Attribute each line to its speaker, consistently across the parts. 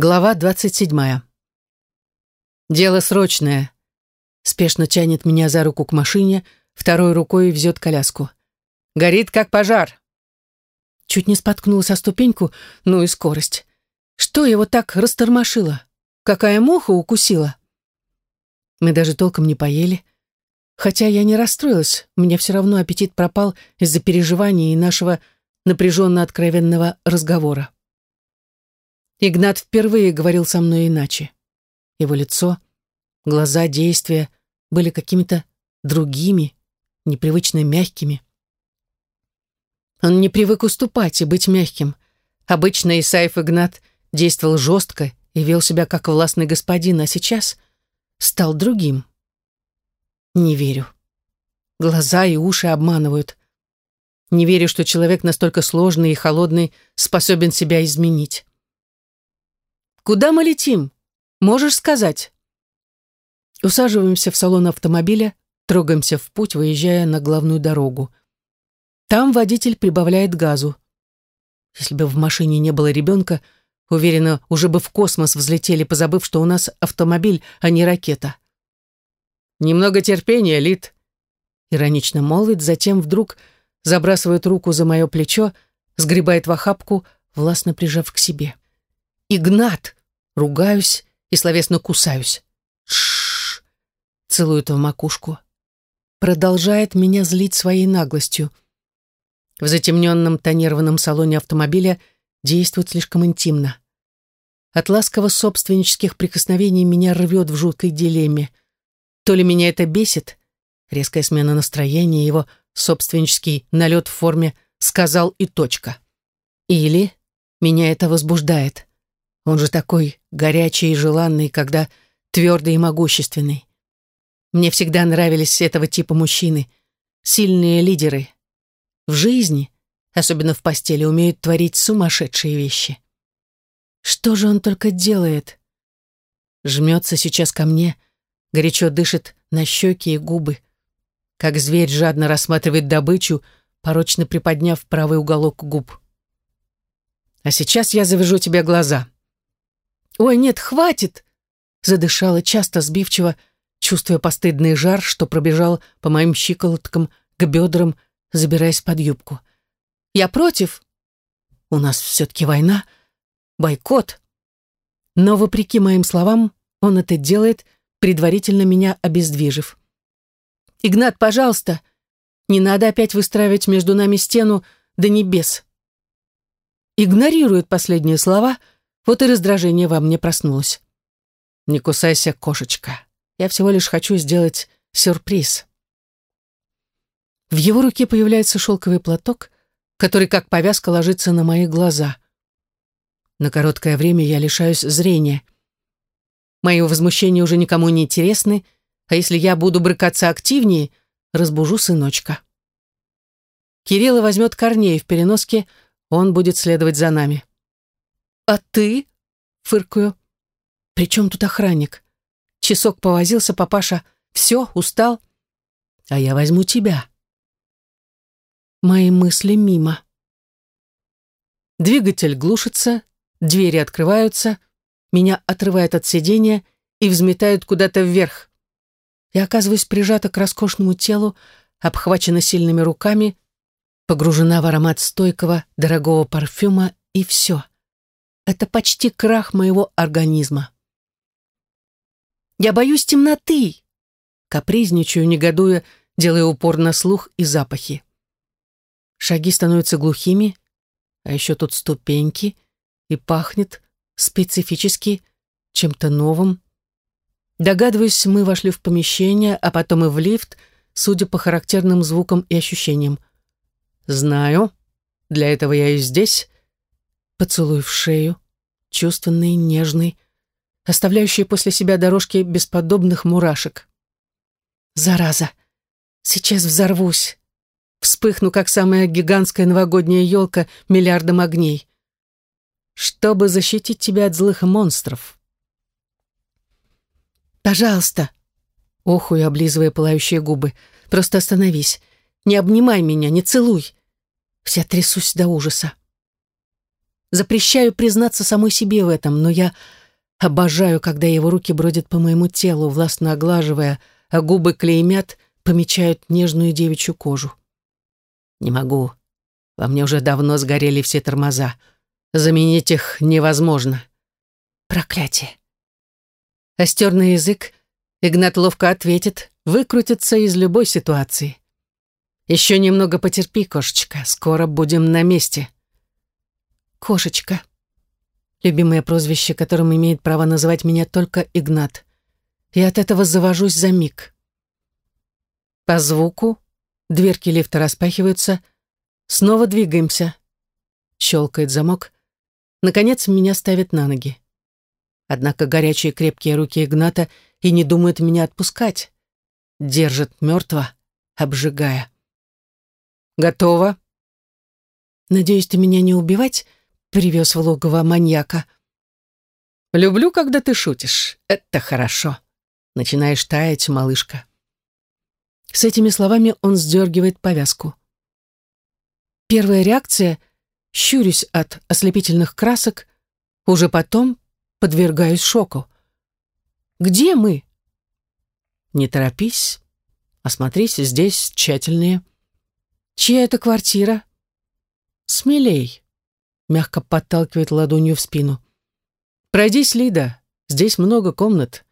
Speaker 1: Глава двадцать седьмая. Дело срочное. Спешно тянет меня за руку к машине, второй рукой взет коляску. Горит, как пожар. Чуть не споткнулась о ступеньку, ну и скорость. Что его так растормошило? Какая муха укусила? Мы даже толком не поели. Хотя я не расстроилась, у меня все равно аппетит пропал из-за переживаний и нашего напряженно-откровенного разговора. Игнат впервые говорил со мной иначе. Его лицо, глаза, действия были какими-то другими, непривычно мягкими. Он не привык уступать и быть мягким. Обычно Исаев Игнат действовал жестко и вел себя как властный господин, а сейчас стал другим. Не верю. Глаза и уши обманывают. Не верю, что человек настолько сложный и холодный способен себя изменить. «Куда мы летим? Можешь сказать?» Усаживаемся в салон автомобиля, трогаемся в путь, выезжая на главную дорогу. Там водитель прибавляет газу. Если бы в машине не было ребенка, уверенно, уже бы в космос взлетели, позабыв, что у нас автомобиль, а не ракета. «Немного терпения, Лид», — иронично молвит, затем вдруг забрасывает руку за мое плечо, сгребает в охапку, властно прижав к себе. «Игнат!» Ругаюсь и словесно кусаюсь. Шш! Целует в макушку. Продолжает меня злить своей наглостью. В затемненном тонированном салоне автомобиля действует слишком интимно. От ласково-собственнических прикосновений меня рвет в жуткой дилемме. То ли меня это бесит, резкая смена настроения, его собственнический налет в форме «сказал и точка». Или меня это возбуждает. Он же такой горячий и желанный, когда твердый и могущественный. Мне всегда нравились этого типа мужчины. Сильные лидеры. В жизни, особенно в постели, умеют творить сумасшедшие вещи. Что же он только делает? Жмется сейчас ко мне, горячо дышит на щеки и губы. Как зверь жадно рассматривает добычу, порочно приподняв правый уголок губ. А сейчас я завяжу тебе глаза. «Ой, нет, хватит!» Задышала часто, сбивчиво, чувствуя постыдный жар, что пробежал по моим щиколоткам к бедрам, забираясь под юбку. «Я против!» «У нас все-таки война, бойкот!» Но, вопреки моим словам, он это делает, предварительно меня обездвижив. «Игнат, пожалуйста, не надо опять выстраивать между нами стену до небес!» Игнорирует последние слова — вот и раздражение во мне проснулось. «Не кусайся, кошечка. Я всего лишь хочу сделать сюрприз». В его руке появляется шелковый платок, который как повязка ложится на мои глаза. На короткое время я лишаюсь зрения. Мои возмущения уже никому не интересны, а если я буду брыкаться активнее, разбужу сыночка. Кирилла возьмет Корнея в переноске, он будет следовать за нами. «А ты?» — фыркаю. «При чем тут охранник?» Часок повозился папаша. «Все, устал?» «А я возьму тебя». Мои мысли мимо. Двигатель глушится, двери открываются, меня отрывает от сидения и взметают куда-то вверх. Я оказываюсь прижата к роскошному телу, обхвачена сильными руками, погружена в аромат стойкого, дорогого парфюма, и все. Это почти крах моего организма. Я боюсь темноты. Капризничаю, негодуя, делая упор на слух и запахи. Шаги становятся глухими, а еще тут ступеньки, и пахнет специфически чем-то новым. Догадываюсь, мы вошли в помещение, а потом и в лифт, судя по характерным звукам и ощущениям. Знаю, для этого я и здесь, Поцелуй в шею, чувственный, нежный, оставляющий после себя дорожки бесподобных мурашек. Зараза! Сейчас взорвусь. Вспыхну, как самая гигантская новогодняя елка миллиардом огней. Чтобы защитить тебя от злых монстров. Пожалуйста. Охую, облизывая пылающие губы. Просто остановись. Не обнимай меня, не целуй. Вся трясусь до ужаса. Запрещаю признаться самой себе в этом, но я обожаю, когда его руки бродят по моему телу, властно оглаживая, а губы клеймят, помечают нежную девичью кожу. Не могу. Во мне уже давно сгорели все тормоза. Заменить их невозможно. Проклятие. Остерный язык, Игнат ловко ответит, выкрутится из любой ситуации. Еще немного потерпи, кошечка, скоро будем на месте. Кошечка. Любимое прозвище, которым имеет право называть меня только Игнат. И от этого завожусь за миг. По звуку дверки лифта распахиваются, снова двигаемся. Щелкает замок. Наконец меня ставят на ноги. Однако горячие крепкие руки Игната и не думают меня отпускать. Держат мертво, обжигая. «Готово?» «Надеюсь, ты меня не убивать?» Привез в логово маньяка. «Люблю, когда ты шутишь. Это хорошо. Начинаешь таять, малышка». С этими словами он сдергивает повязку. Первая реакция — щурюсь от ослепительных красок, уже потом подвергаюсь шоку. «Где мы?» «Не торопись. Осмотрись здесь тщательнее». «Чья это квартира?» «Смелей», мягко подталкивает ладонью в спину. «Пройдись, Лида, здесь много комнат.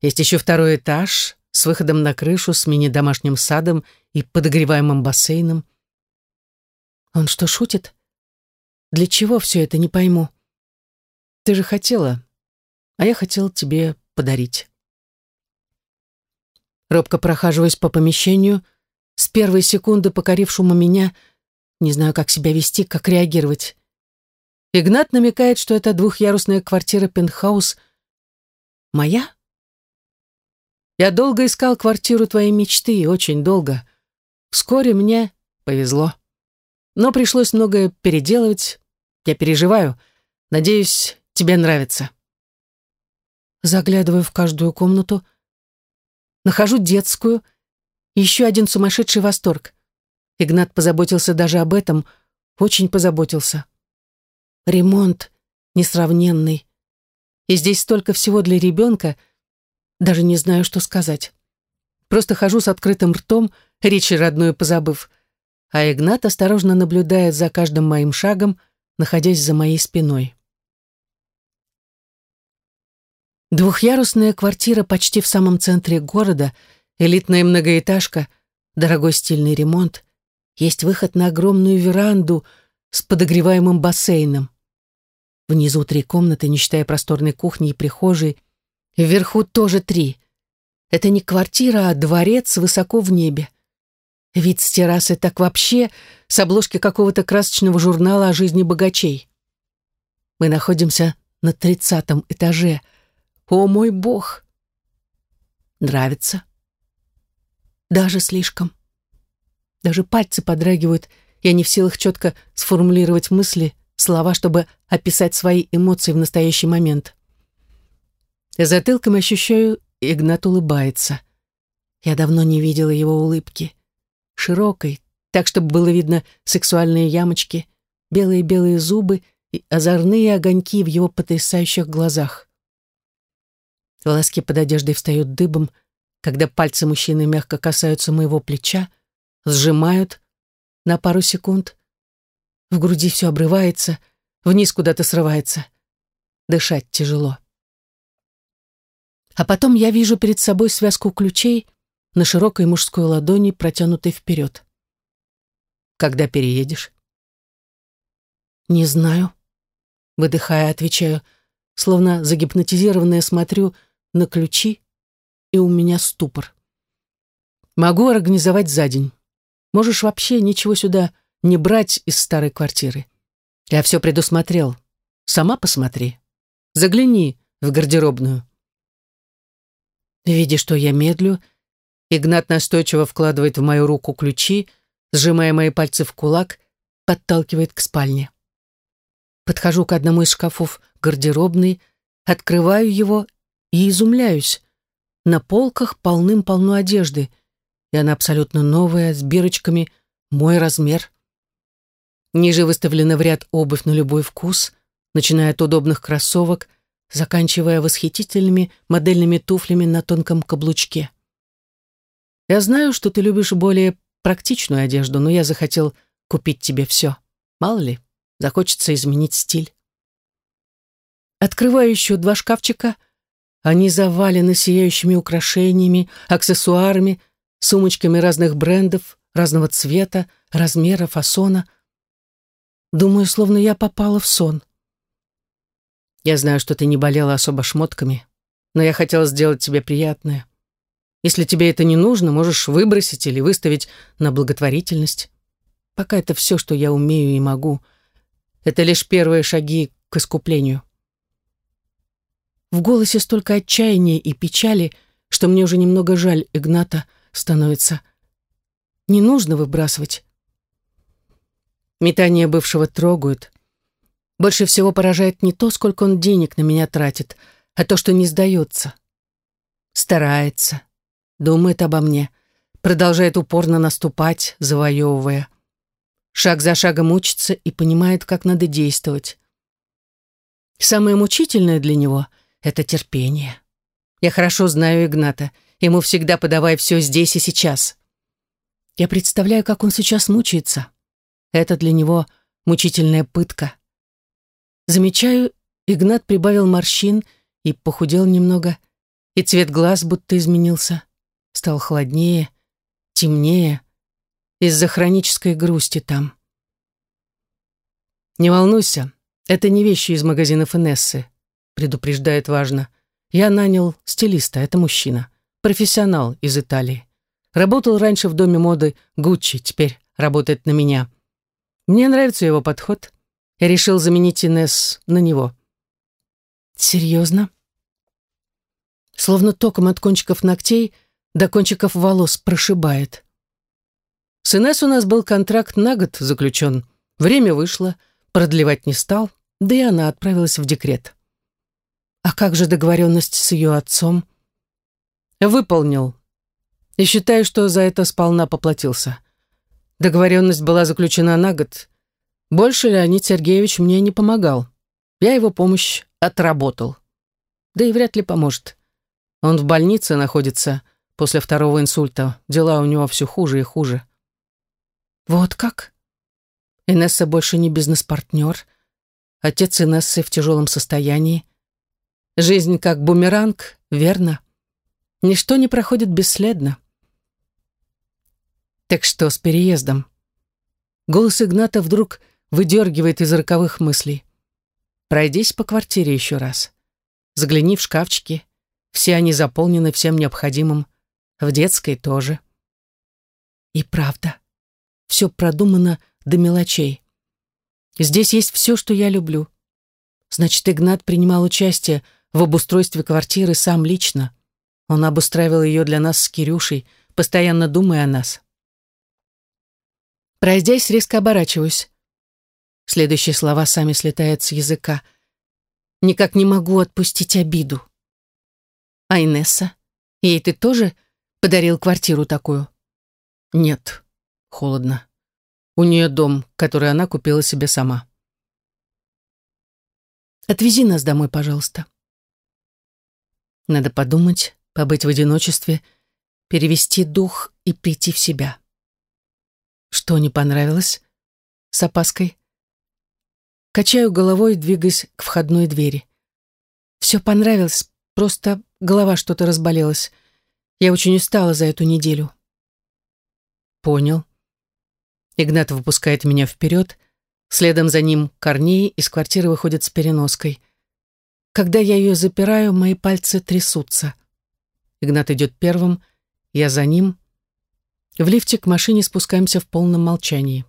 Speaker 1: Есть еще второй этаж с выходом на крышу, с мини-домашним садом и подогреваемым бассейном». «Он что, шутит? Для чего все это, не пойму?» «Ты же хотела, а я хотел тебе подарить». Робко прохаживаясь по помещению, с первой секунды покорившему меня, не знаю, как себя вести, как реагировать. Игнат намекает, что это двухъярусная квартира-пентхаус моя? Я долго искал квартиру твоей мечты, очень долго. Вскоре мне повезло. Но пришлось многое переделывать. Я переживаю. Надеюсь, тебе нравится. Заглядываю в каждую комнату. Нахожу детскую. Еще один сумасшедший восторг. Игнат позаботился даже об этом. Очень позаботился. Ремонт несравненный. И здесь столько всего для ребенка, даже не знаю, что сказать. Просто хожу с открытым ртом, речи родную позабыв, а Игнат осторожно наблюдает за каждым моим шагом, находясь за моей спиной. Двухъярусная квартира почти в самом центре города, элитная многоэтажка, дорогой стильный ремонт. Есть выход на огромную веранду с подогреваемым бассейном. Внизу три комнаты, не считая просторной кухни и прихожей. Вверху тоже три. Это не квартира, а дворец высоко в небе. Вид с террасы так вообще с обложки какого-то красочного журнала о жизни богачей. Мы находимся на тридцатом этаже. О мой бог! Нравится? Даже слишком. Даже пальцы подрагивают, я не в силах четко сформулировать мысли — слова, чтобы описать свои эмоции в настоящий момент. Затылком ощущаю, Игнат улыбается. Я давно не видела его улыбки. Широкой, так, чтобы было видно сексуальные ямочки, белые-белые зубы и озорные огоньки в его потрясающих глазах. Волоски под одеждой встают дыбом, когда пальцы мужчины мягко касаются моего плеча, сжимают на пару секунд, в груди все обрывается, вниз куда-то срывается. Дышать тяжело. А потом я вижу перед собой связку ключей на широкой мужской ладони, протянутой вперед. Когда переедешь? Не знаю. Выдыхая, отвечаю, словно загипнотизированная смотрю на ключи, и у меня ступор. Могу организовать за день. Можешь вообще ничего сюда не брать из старой квартиры. Я все предусмотрел. Сама посмотри. Загляни в гардеробную. Видя, что я медлю, Игнат настойчиво вкладывает в мою руку ключи, сжимая мои пальцы в кулак, подталкивает к спальне. Подхожу к одному из шкафов гардеробной, открываю его и изумляюсь. На полках полным-полно одежды, и она абсолютно новая, с бирочками, мой размер. Ниже выставлена в ряд обувь на любой вкус, начиная от удобных кроссовок, заканчивая восхитительными модельными туфлями на тонком каблучке. Я знаю, что ты любишь более практичную одежду, но я захотел купить тебе все. Мало ли, захочется изменить стиль. Открываю еще два шкафчика. Они завалены сияющими украшениями, аксессуарами, сумочками разных брендов, разного цвета, размера, фасона. Думаю, словно я попала в сон. Я знаю, что ты не болела особо шмотками, но я хотела сделать тебе приятное. Если тебе это не нужно, можешь выбросить или выставить на благотворительность. Пока это все, что я умею и могу. Это лишь первые шаги к искуплению. В голосе столько отчаяния и печали, что мне уже немного жаль Игната становится. Не нужно выбрасывать. Метания бывшего трогают. Больше всего поражает не то, сколько он денег на меня тратит, а то, что не сдается. Старается, думает обо мне, продолжает упорно наступать, завоевывая. Шаг за шагом учится и понимает, как надо действовать. Самое мучительное для него — это терпение. Я хорошо знаю Игната, ему всегда подавай все здесь и сейчас. Я представляю, как он сейчас мучается. Это для него мучительная пытка. Замечаю, Игнат прибавил морщин и похудел немного, и цвет глаз будто изменился, стал холоднее, темнее, из-за хронической грусти там. «Не волнуйся, это не вещи из магазинов Инессы», предупреждает важно. «Я нанял стилиста, это мужчина, профессионал из Италии. Работал раньше в доме моды Гуччи, теперь работает на меня. Мне нравится его подход. Я решил заменить Инесс на него». «Серьезно?» Словно током от кончиков ногтей до кончиков волос прошибает. С Инесс у нас был контракт на год заключен. Время вышло, продлевать не стал, да и она отправилась в декрет. А как же договоренность с ее отцом? Выполнил. И считаю, что за это сполна поплатился. Договоренность была заключена на год. Больше Леонид Сергеевич мне не помогал. Я его помощь отработал. Да и вряд ли поможет. Он в больнице находится после второго инсульта. Дела у него все хуже и хуже. Вот как? Инесса больше не бизнес-партнер. Отец Инессы в тяжелом состоянии. Жизнь как бумеранг, верно? Ничто не проходит бесследно. Так что с переездом? Голос Игната вдруг выдергивает из роковых мыслей. Пройдись по квартире еще раз. Загляни в шкафчики. Все они заполнены всем необходимым. В детской тоже. И правда все продумано до мелочей. Здесь есть все, что я люблю. Значит, Игнат принимал участие в обустройстве квартиры сам лично. Он обустраивал ее для нас с Кирюшей, постоянно думая о нас. Пройдясь, резко оборачиваюсь. Следующие слова сами слетают с языка. Никак не могу отпустить обиду. А Инесса? Ей ты тоже подарил квартиру такую? Нет холодно. У нее дом, который она купила себе сама. Отвези нас домой, пожалуйста. Надо подумать, побыть в одиночестве, перевести дух и прийти в себя. Что не понравилось? С опаской. Качаю головой, двигаясь к входной двери. Все понравилось, просто голова что-то разболелась. Я очень устала за эту неделю. Понял. Игнат выпускает меня вперед, следом за ним Корней из квартиры выходит с переноской. Когда я ее запираю, мои пальцы трясутся. Игнат идет первым, я за ним. В лифте к машине спускаемся в полном молчании.